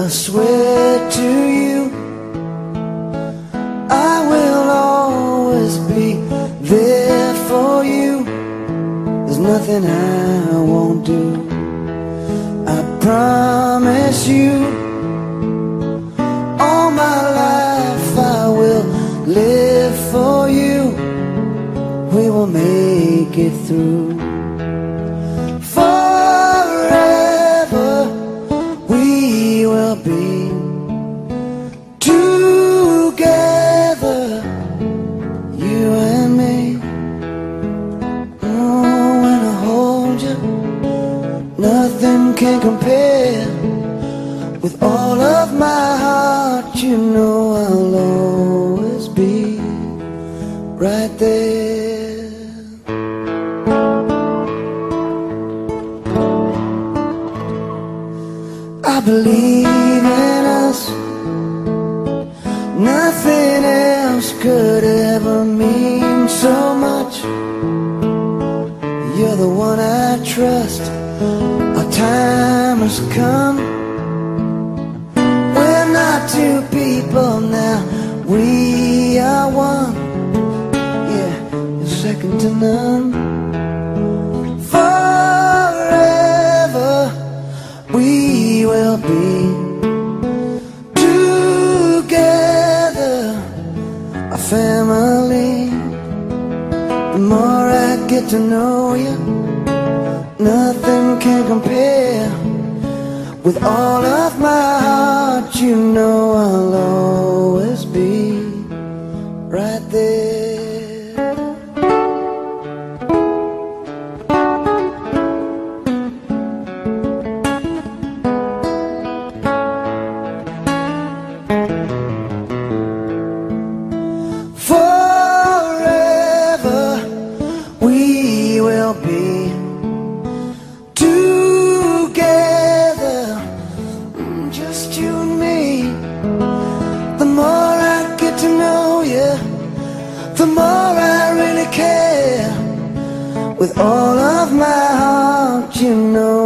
I swear to you, I will always be there for you. There's nothing I won't do. I promise you, all my life I will live for you. We will make it through. We will be together, you and me. Oh, when I hold you, nothing can compare. With all of my heart, you know I'll always be right there. I believe in us. Nothing else could ever mean so much. You're the one I trust. Our time has come. We're not two people now. We are one. Yeah, you're second to none. Will be together, a family. The more I get to know you, nothing can compare. With all of my heart, you know I love. Care. With all of my heart, you know